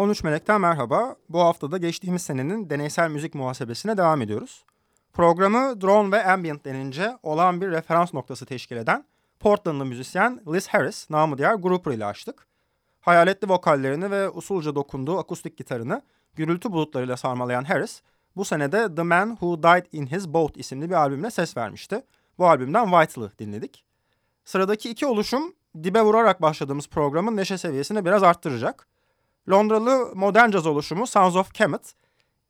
13 Melek'ten merhaba. Bu haftada geçtiğimiz senenin deneysel müzik muhasebesine devam ediyoruz. Programı drone ve ambient denince olan bir referans noktası teşkil eden Portlandlı müzisyen Liz Harris, namı diğer Grouper ile açtık. Hayaletli vokallerini ve usulca dokunduğu akustik gitarını gürültü bulutlarıyla sarmalayan Harris, bu senede The Man Who Died in His Boat isimli bir albümle ses vermişti. Bu albümden Vital'ı dinledik. Sıradaki iki oluşum dibe vurarak başladığımız programın neşe seviyesini biraz arttıracak. Londralı modern caz oluşumu Sons of Kemet,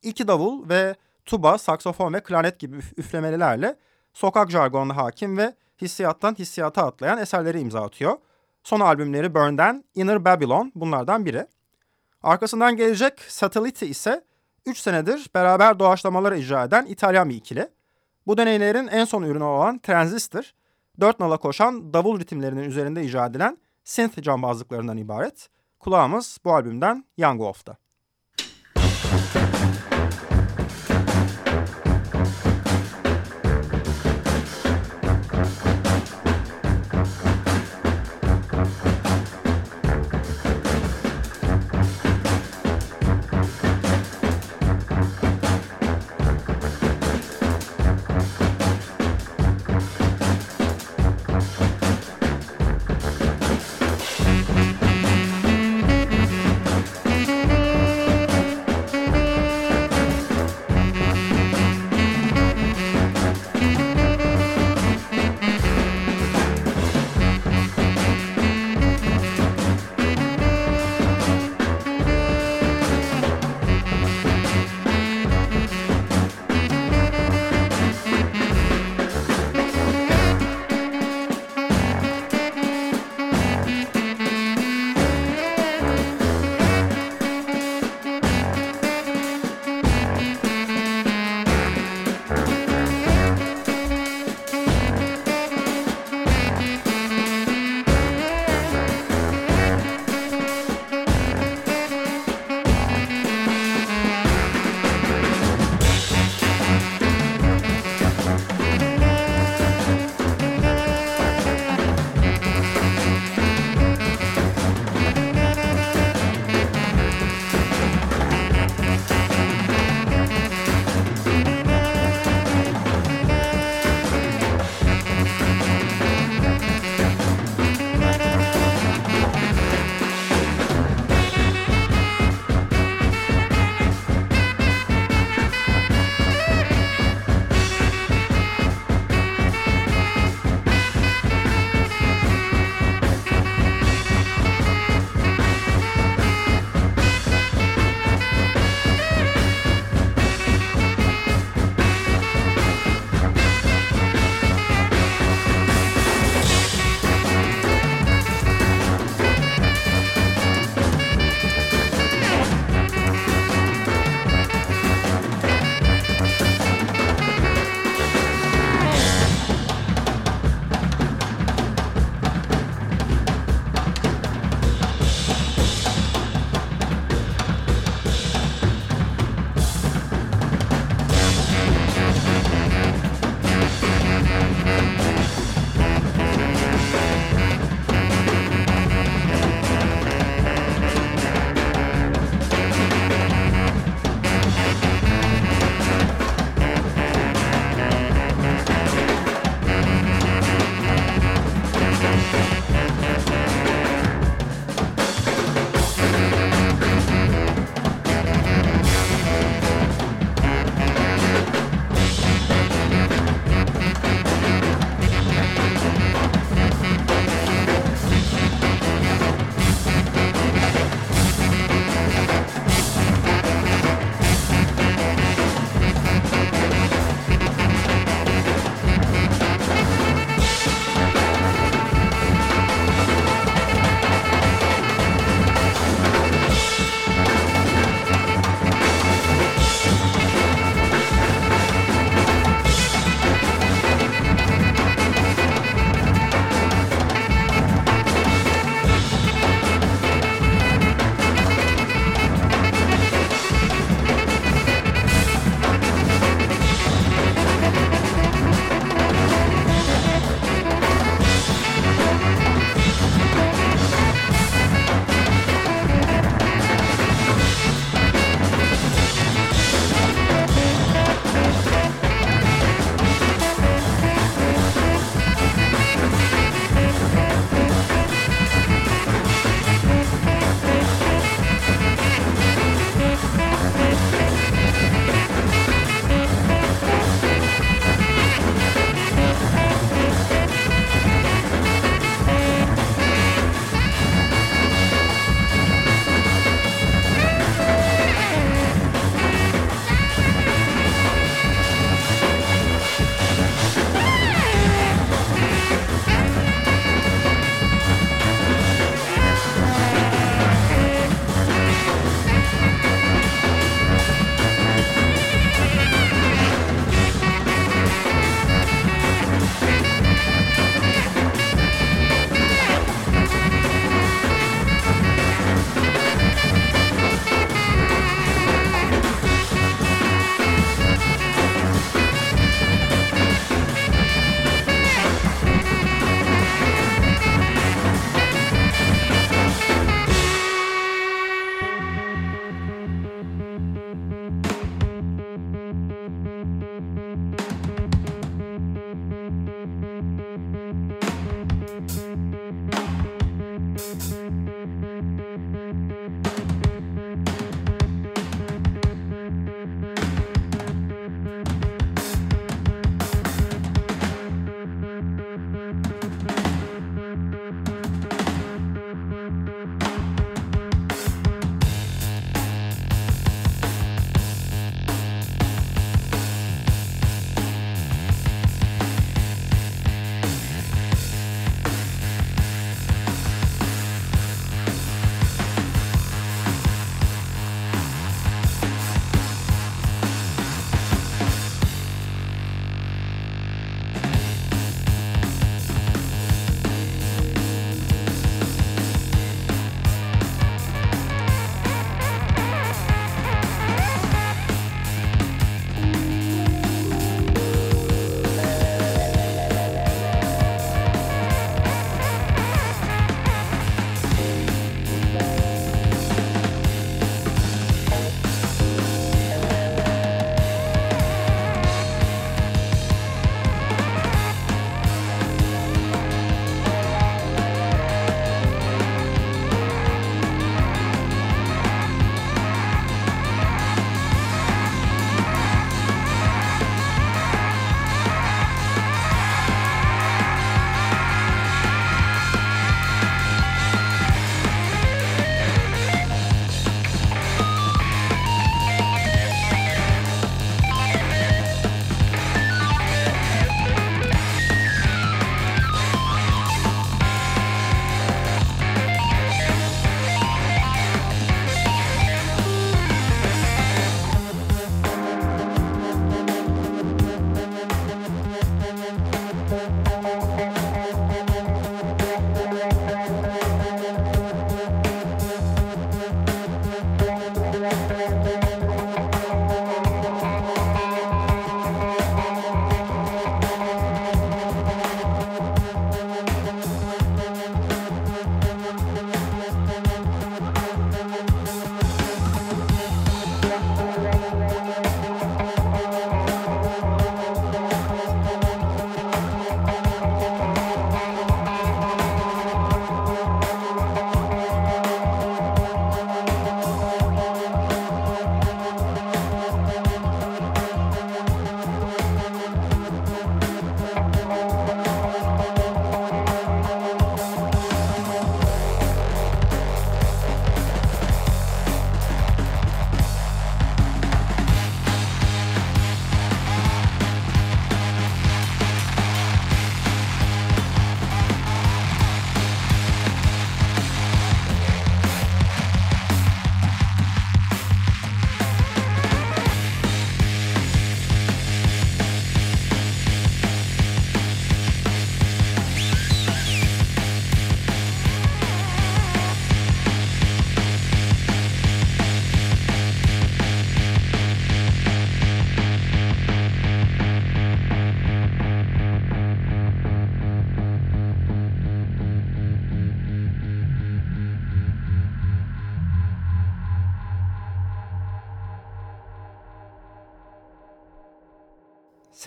iki davul ve tuba, saksofon ve klarnet gibi üf üflemelilerle sokak jargonuna hakim ve hissiyattan hissiyata atlayan eserleri imza atıyor. Son albümleri Burn'den Inner Babylon bunlardan biri. Arkasından gelecek Satellite ise 3 senedir beraber doğaçlamaları icra eden İtalyan bir ikili. Bu deneylerin en son ürünü olan Transistor, 4 nala koşan davul ritimlerinin üzerinde icra edilen synth cambazlıklarından ibaret. Kulağımız bu albümden Young Wolf'ta.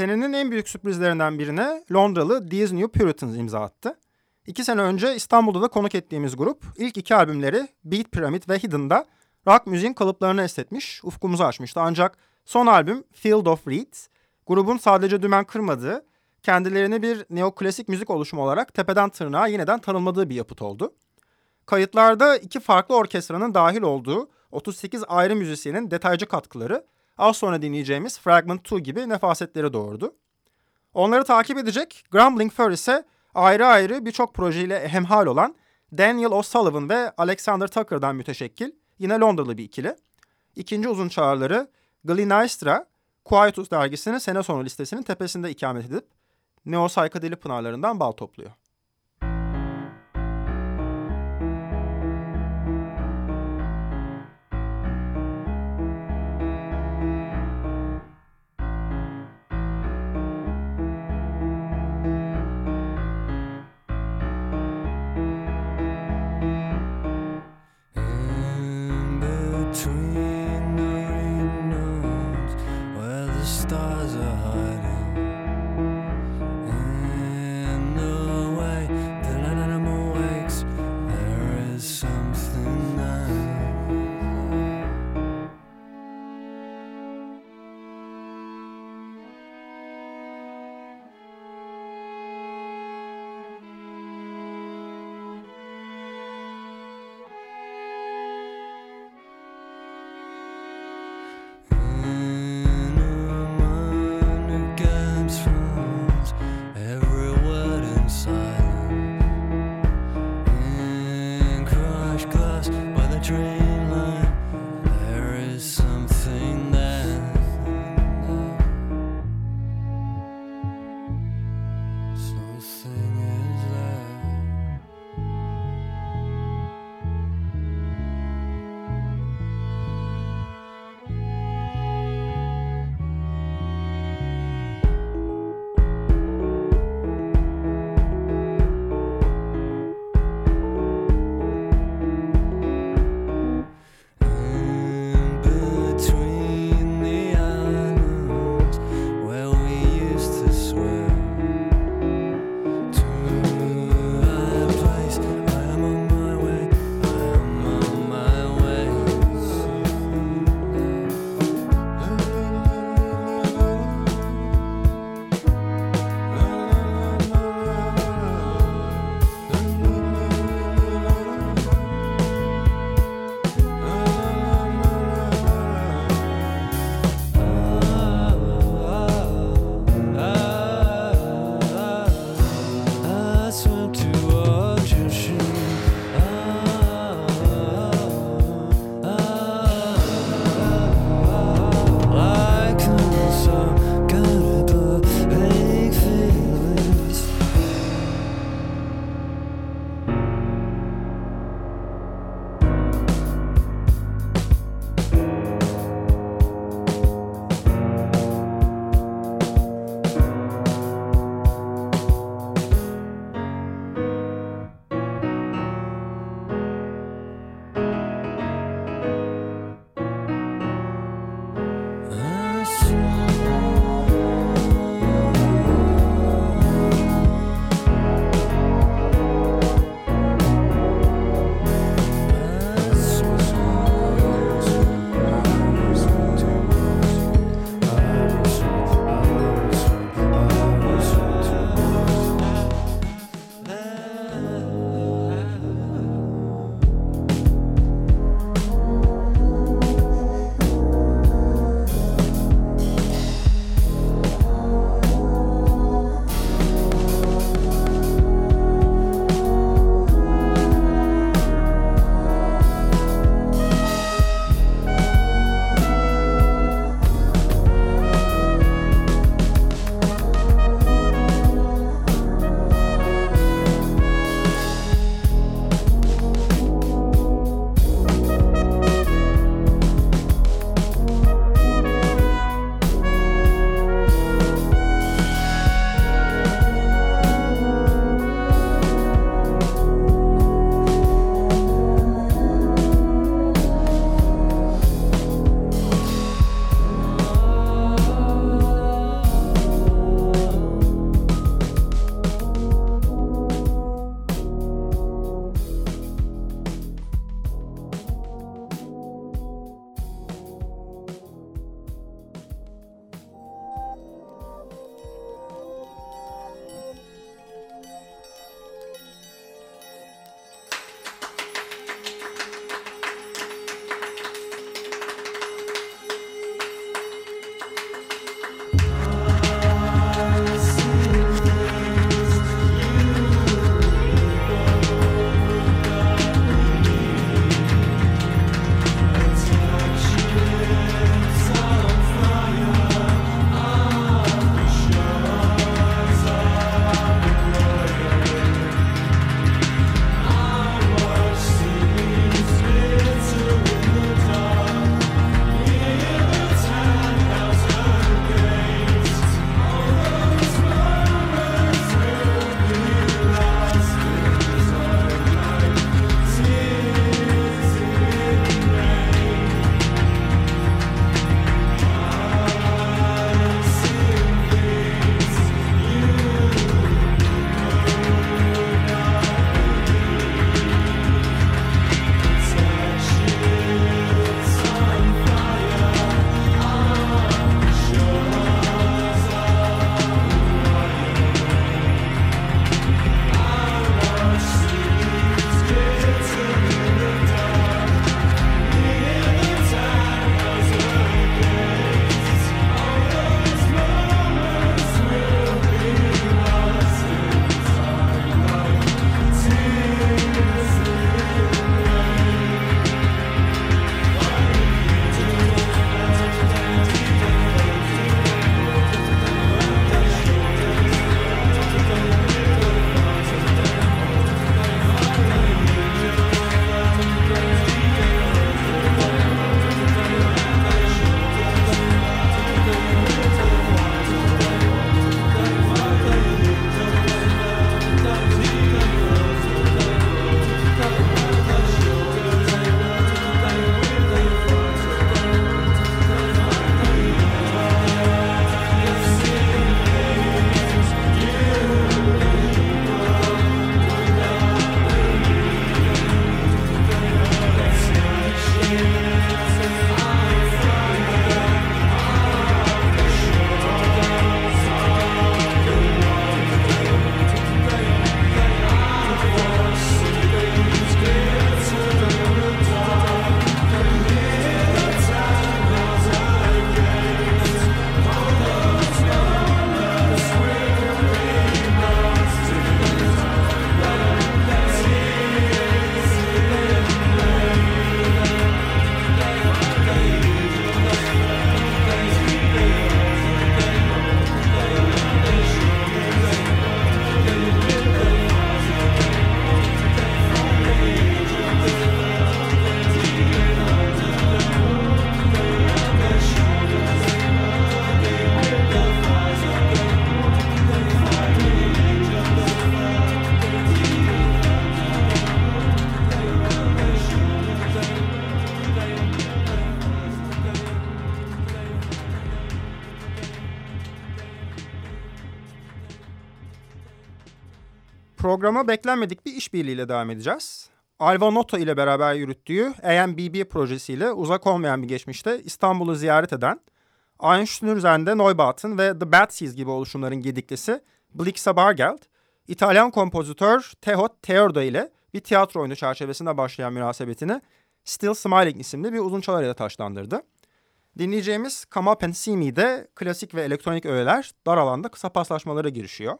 Senenin en büyük sürprizlerinden birine Londralı These New Puritans imza attı. İki sene önce İstanbul'da da konuk ettiğimiz grup ilk iki albümleri Beat Pyramid ve Hidden'da rock müziğin kalıplarını esnetmiş, ufkumuzu açmıştı. Ancak son albüm Field of Reeds, grubun sadece dümen kırmadığı, kendilerini bir neoklasik müzik oluşumu olarak tepeden tırnağa yeniden tanımladığı bir yapıt oldu. Kayıtlarda iki farklı orkestranın dahil olduğu 38 ayrı müzisyenin detaycı katkıları az sonra dinleyeceğimiz Fragment 2 gibi nefasetleri doğurdu. Onları takip edecek Grumbling Fur ise ayrı ayrı birçok projeyle hemhal olan Daniel O'Sullivan ve Alexander Tucker'dan müteşekkil yine Londralı bir ikili. İkinci uzun çağrıları Glinaistra, Quietus dergisinin sene sonu listesinin tepesinde ikamet edip neo psychedelic pınarlarından bal topluyor. Programa beklenmedik bir işbirliğiyle devam edeceğiz. Alva Noto ile beraber yürüttüğü AMBB projesiyle uzak olmayan bir geçmişte İstanbul'u ziyaret eden, Einstürzen'de Neubauten ve The Bad Seeds gibi oluşumların gediklisi Blixa Bargeld, İtalyan kompozitör Teho Teordo ile bir tiyatro oyunu çerçevesinde başlayan münasebetini Still Smiling isimli bir uzun çalar taşlandırdı. Dinleyeceğimiz See Me'de klasik ve elektronik öğeler dar alanda kısa paslaşmalara girişiyor.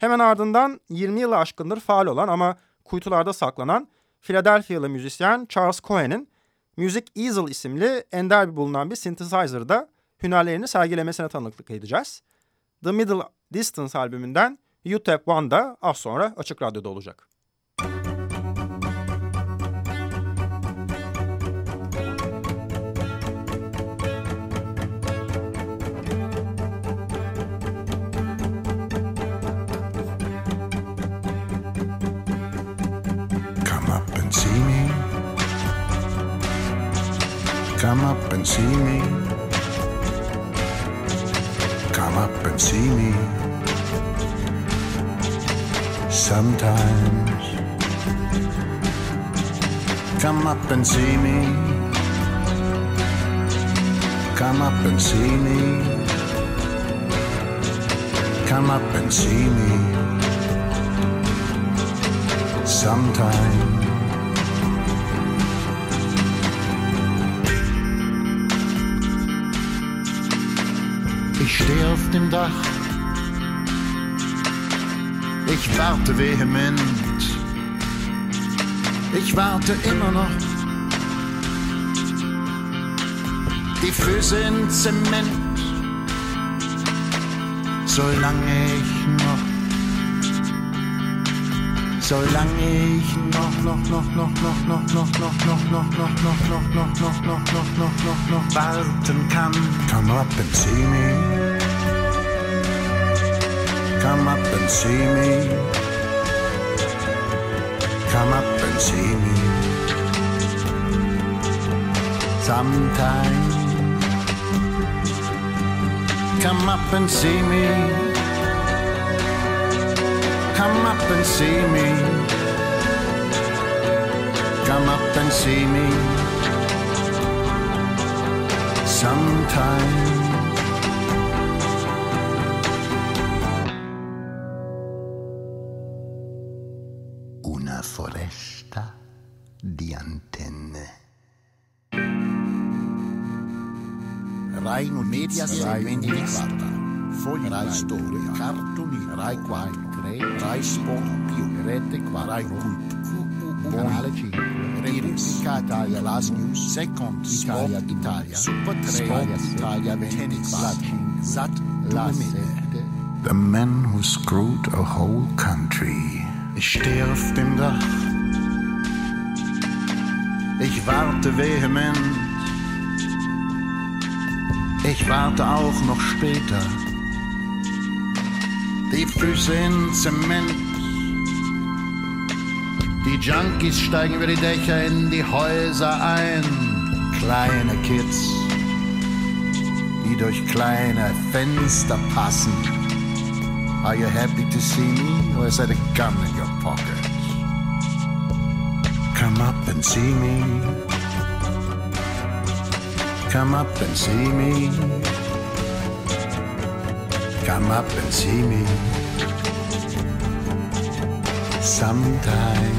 Hemen ardından 20 yılı aşkındır faal olan ama kuytularda saklanan Philadelphia'lı müzisyen Charles Cohen'in Music Easel isimli ender bir bulunan bir synthesizer'da hünerlerini sergilemesine tanıklık edeceğiz. The Middle Distance albümünden UTEP One'da az sonra Açık Radyo'da olacak. And see me. Come up and see me. Sometimes. Come up and see me. Come up and see me. Come up and see me. Sometimes. Ich stehe auf dem Dach. Ich warte vehement. Ich warte immer noch. Die Füße in Zement. Solange ich noch solange ich noch, noch, noch, noch, noch, noch, noch, noch, noch, noch, noch, noch, noch, noch, noch, noch, noch, noch, noch, noch warten kann. Come up and see me. Come up and see me. Come up and see me. Sometime. Come up and see me come up and see me. Come up and see me sometime. Media Rai 24. Fogli Rai Storia. Cartoni Rai 4. Rai Sport più, rete 4, Rai Cult, canale 5, Iris, Italia Last News, Second, Italia Italia, Super 3, Sport Italia 24, Sat La 7. The man who screwed a whole country. Ich stehe auf dem Dach. Ich warte vehement. Ich warte auch noch später die Füße in Zement. Die Junkies steigen über die Dächer in die Häuser ein. Kleine Kids, die durch kleine Fenster passen. Are you happy to see me or is that a gun in your pocket? Come up and see me. Come up and see me. Come up and see me sometime.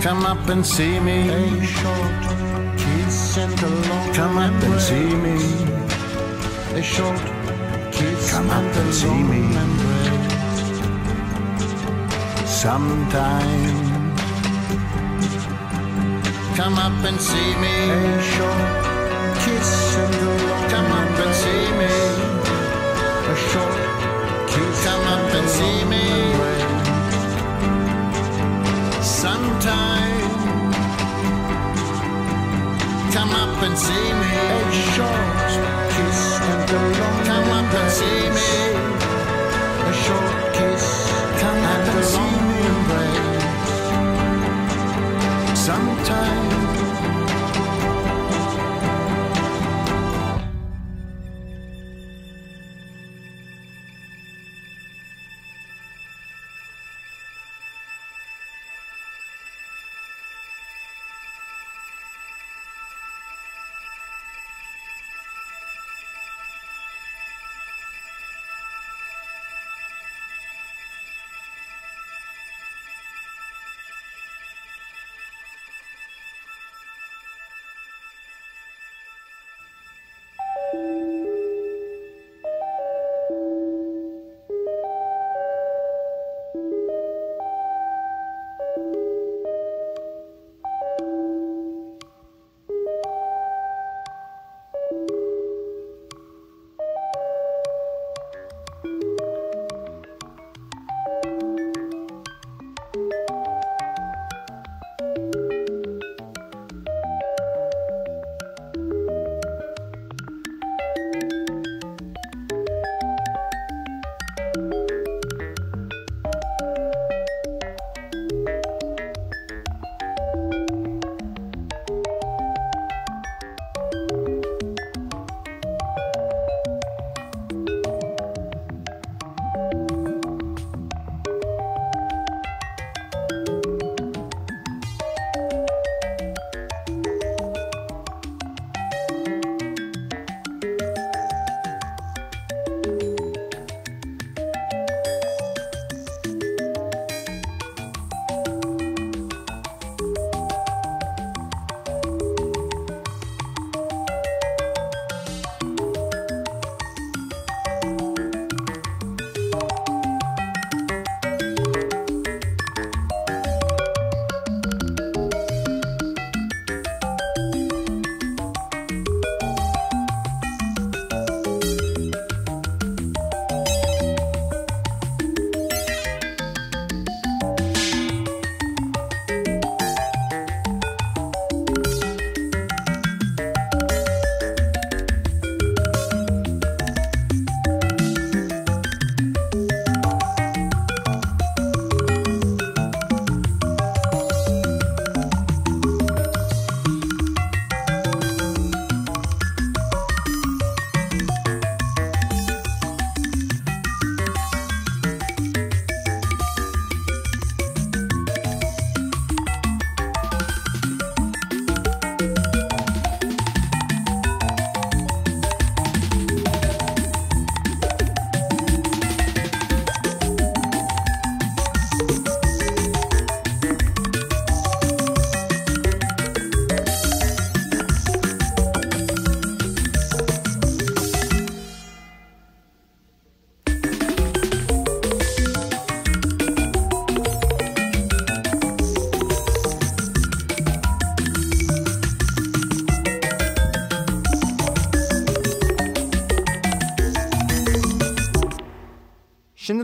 Come up and see me. A short kiss and a long Come up and see me. A short kiss Come up and see me. Sometime. Come up and see me. A short kiss and a long Come up and see me. A short kiss. Come up and see me. Sometime. Come up and see me. A short kiss and a long Come up and see me. A short kiss. Come up and see me.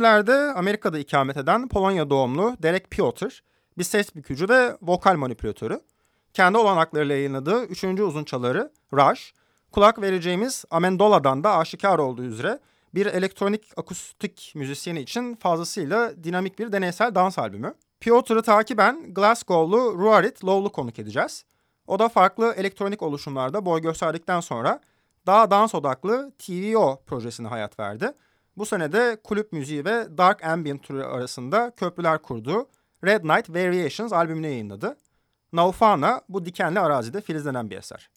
1970'lerde Amerika'da ikamet eden Polonya doğumlu Derek Piotr bir ses bükücü ve vokal manipülatörü. Kendi olanaklarıyla yayınladığı üçüncü uzun çaları Rush, kulak vereceğimiz Amendola'dan da aşikar olduğu üzere bir elektronik akustik müzisyeni için fazlasıyla dinamik bir deneysel dans albümü. Piotr'ı takiben Glasgow'lu Ruarit Low'lu konuk edeceğiz. O da farklı elektronik oluşumlarda boy gösterdikten sonra daha dans odaklı TVO projesine hayat verdi. Bu sene de kulüp müziği ve dark ambient türü arasında köprüler kurduğu Red Night Variations albümünü yayınladı. Naufana bu dikenli arazide filizlenen bir eser.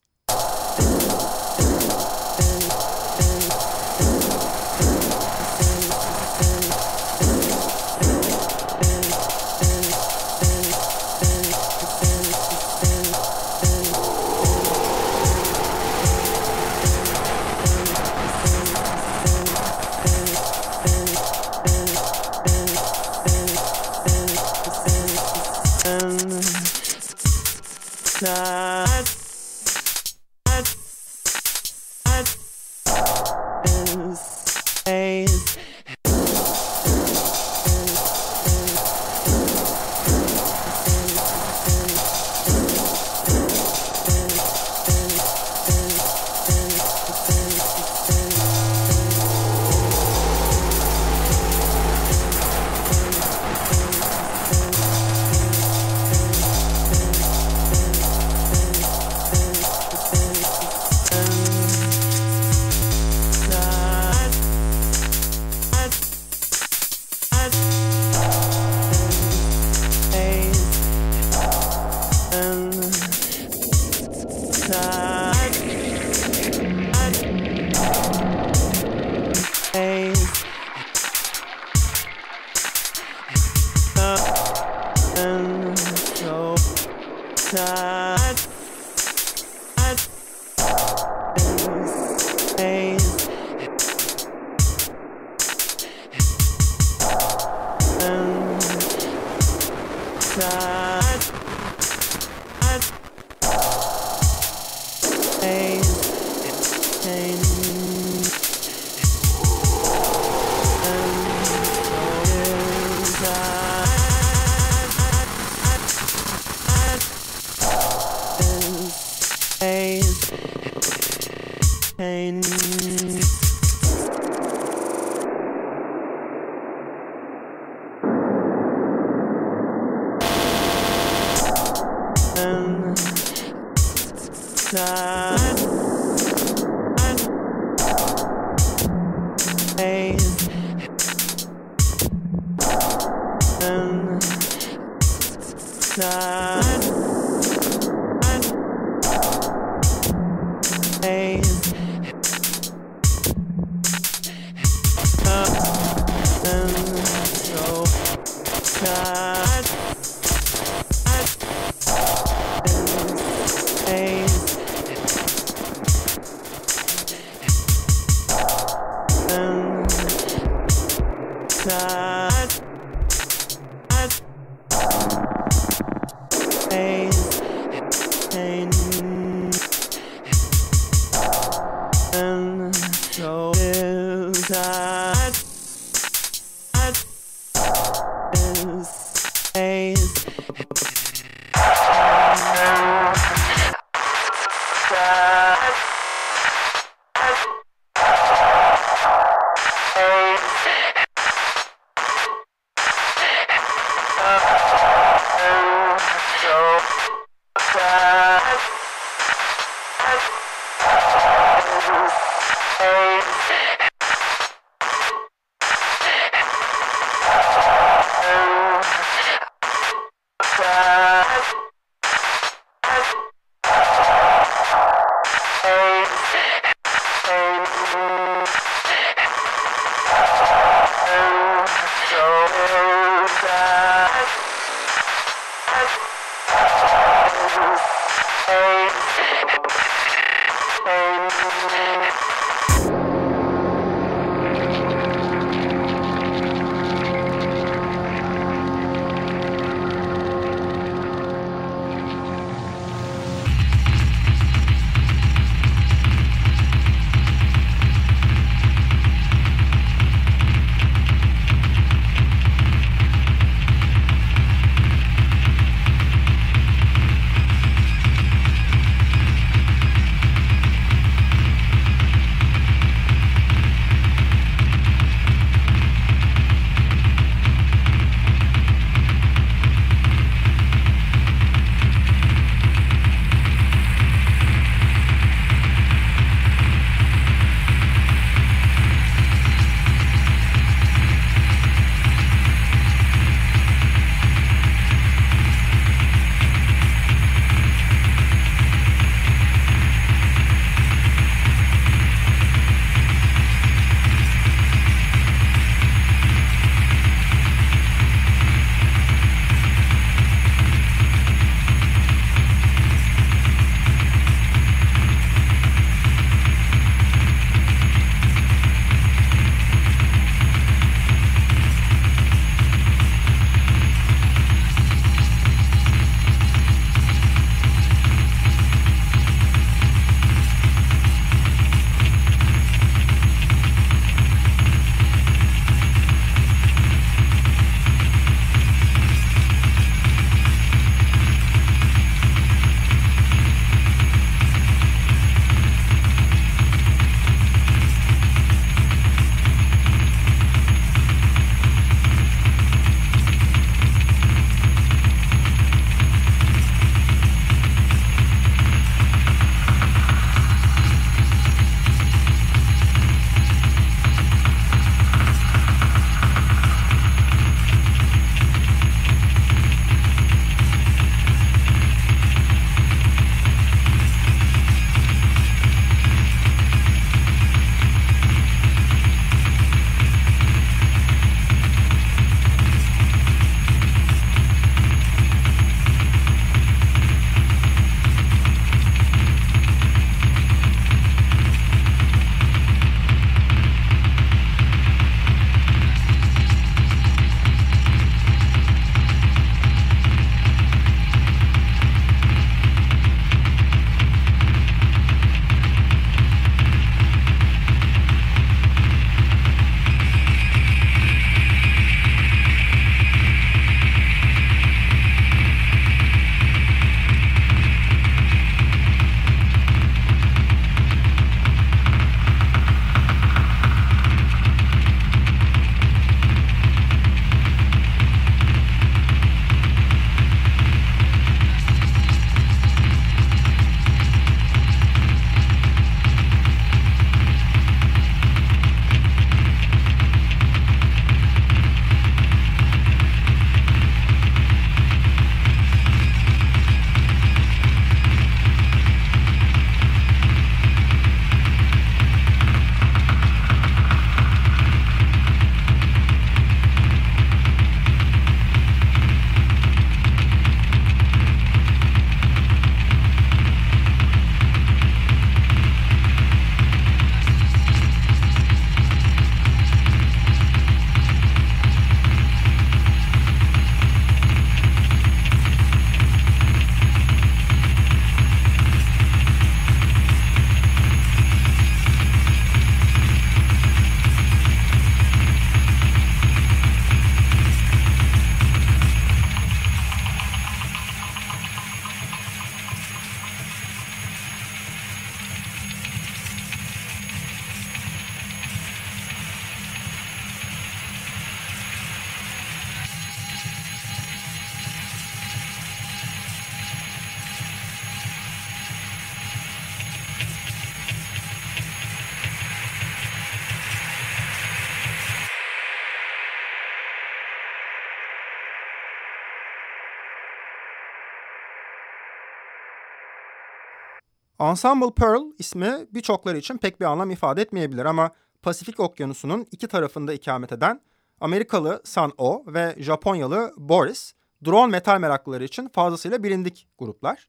Ensemble Pearl ismi birçokları için pek bir anlam ifade etmeyebilir ama Pasifik Okyanusu'nun iki tarafında ikamet eden Amerikalı San O ve Japonyalı Boris drone metal meraklıları için fazlasıyla bilindik gruplar.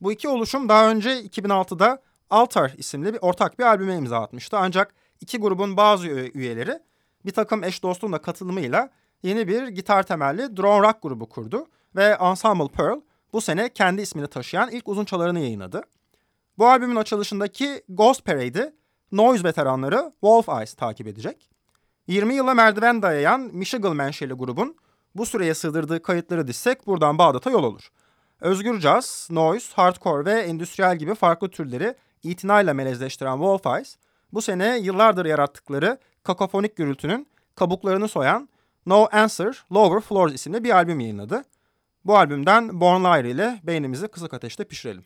Bu iki oluşum daha önce 2006'da Altar isimli bir ortak bir albüme imza atmıştı. Ancak iki grubun bazı üyeleri bir takım eş dostun katılımıyla yeni bir gitar temelli drone rock grubu kurdu ve Ensemble Pearl bu sene kendi ismini taşıyan ilk uzun çalarını yayınladı. Bu albümün açılışındaki Ghost Parade'i Noise veteranları Wolf Eyes takip edecek. 20 yıla merdiven dayayan Michigan menşeli grubun bu süreye sığdırdığı kayıtları dizsek buradan Bağdat'a yol olur. Özgür jazz, noise, hardcore ve endüstriyel gibi farklı türleri itinayla melezleştiren Wolf Eyes, bu sene yıllardır yarattıkları kakofonik gürültünün kabuklarını soyan No Answer, Lower Floors isimli bir albüm yayınladı. Bu albümden Born Liar ile beynimizi kısık ateşte pişirelim.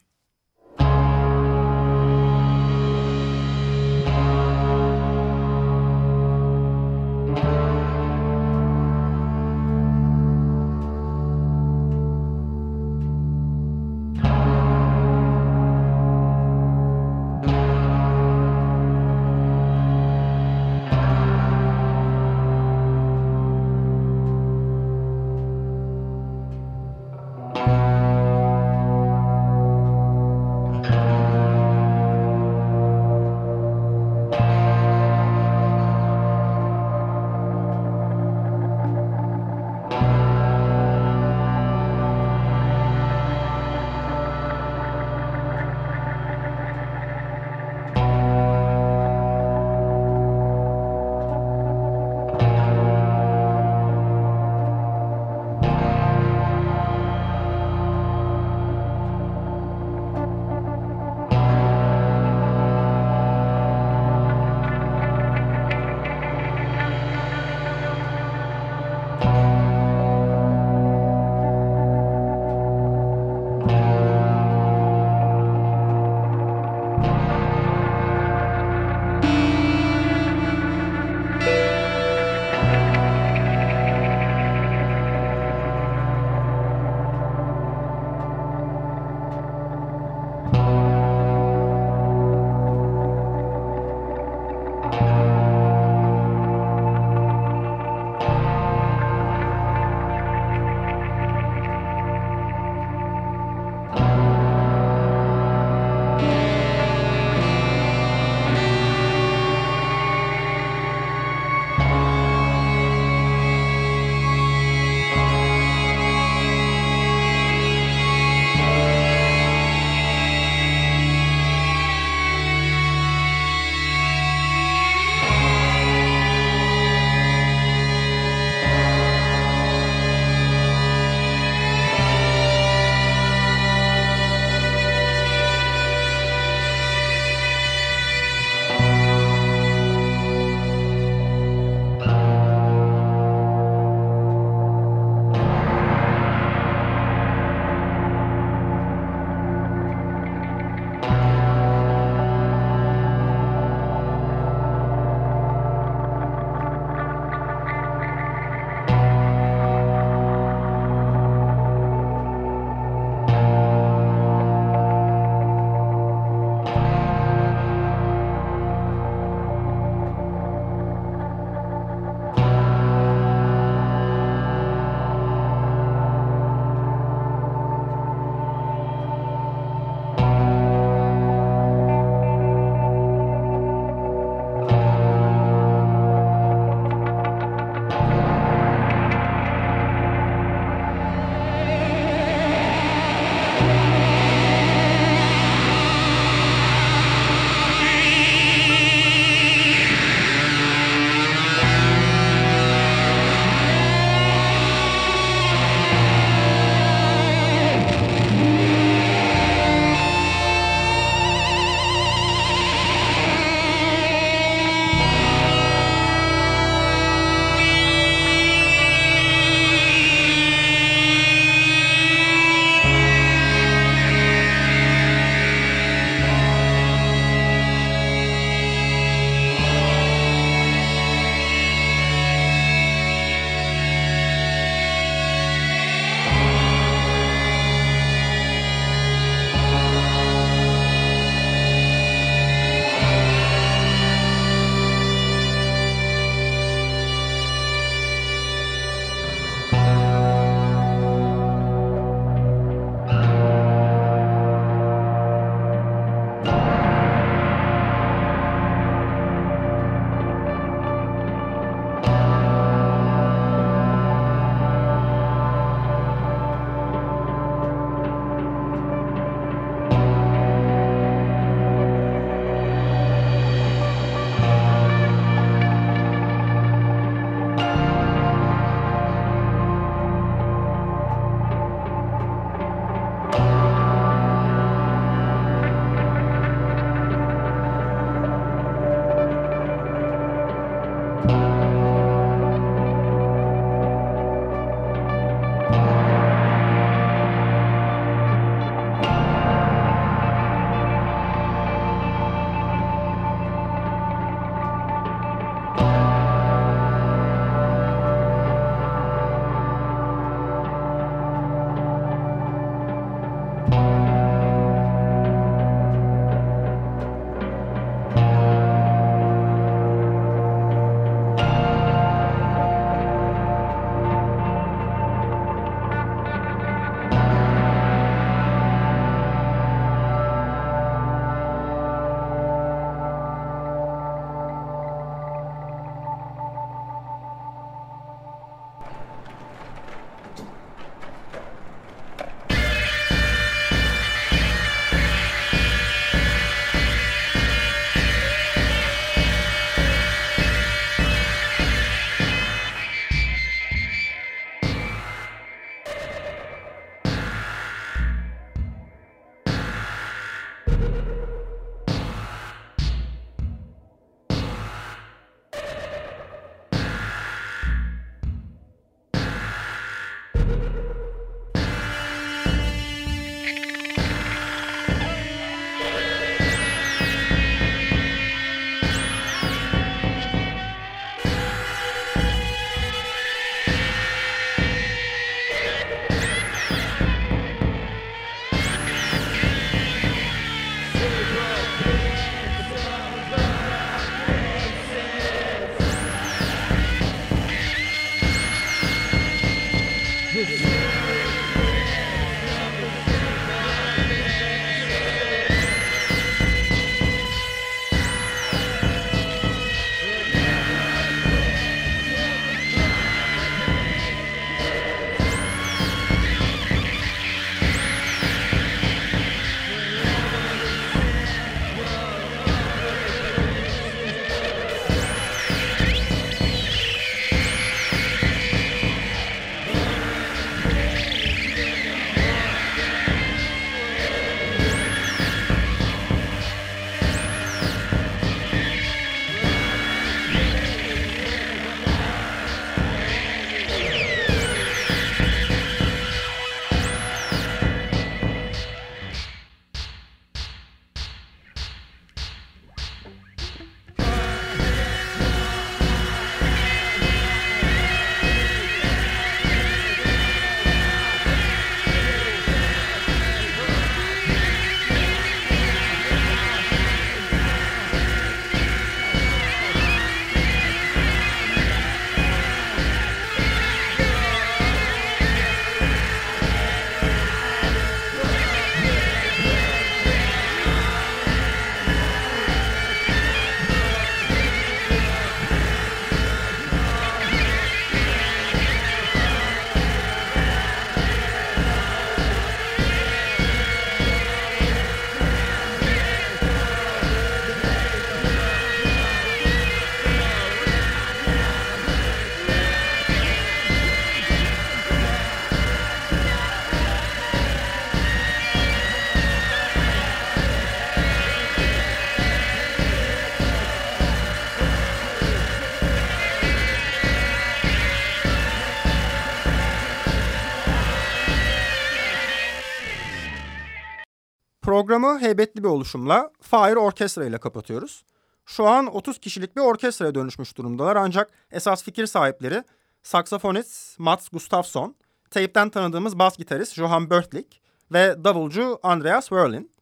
Programı heybetli bir oluşumla Fire Orkestra ile kapatıyoruz. Şu an 30 kişilik bir orkestraya dönüşmüş durumdalar ancak esas fikir sahipleri saksafonist Mats Gustafsson, teypten tanıdığımız bas gitarist Johan Börtlik ve davulcu Andreas Werlin.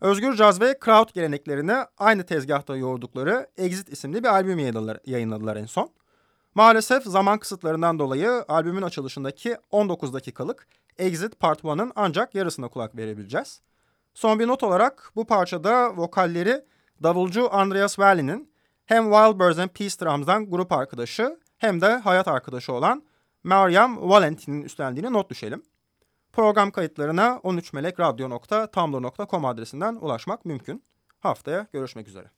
Özgür caz ve crowd geleneklerini aynı tezgahta yoğurdukları Exit isimli bir albüm yayınladılar en son. Maalesef zaman kısıtlarından dolayı albümün açılışındaki 19 dakikalık Exit Part 1'ın ancak yarısına kulak verebileceğiz. Son bir not olarak bu parçada vokalleri davulcu Andreas Valley'nin hem Wild Birds and Peace Drums'dan grup arkadaşı hem de hayat arkadaşı olan Meryem Valentin'in üstlendiğini not düşelim. Program kayıtlarına 13melekradyo.tumblr.com adresinden ulaşmak mümkün. Haftaya görüşmek üzere.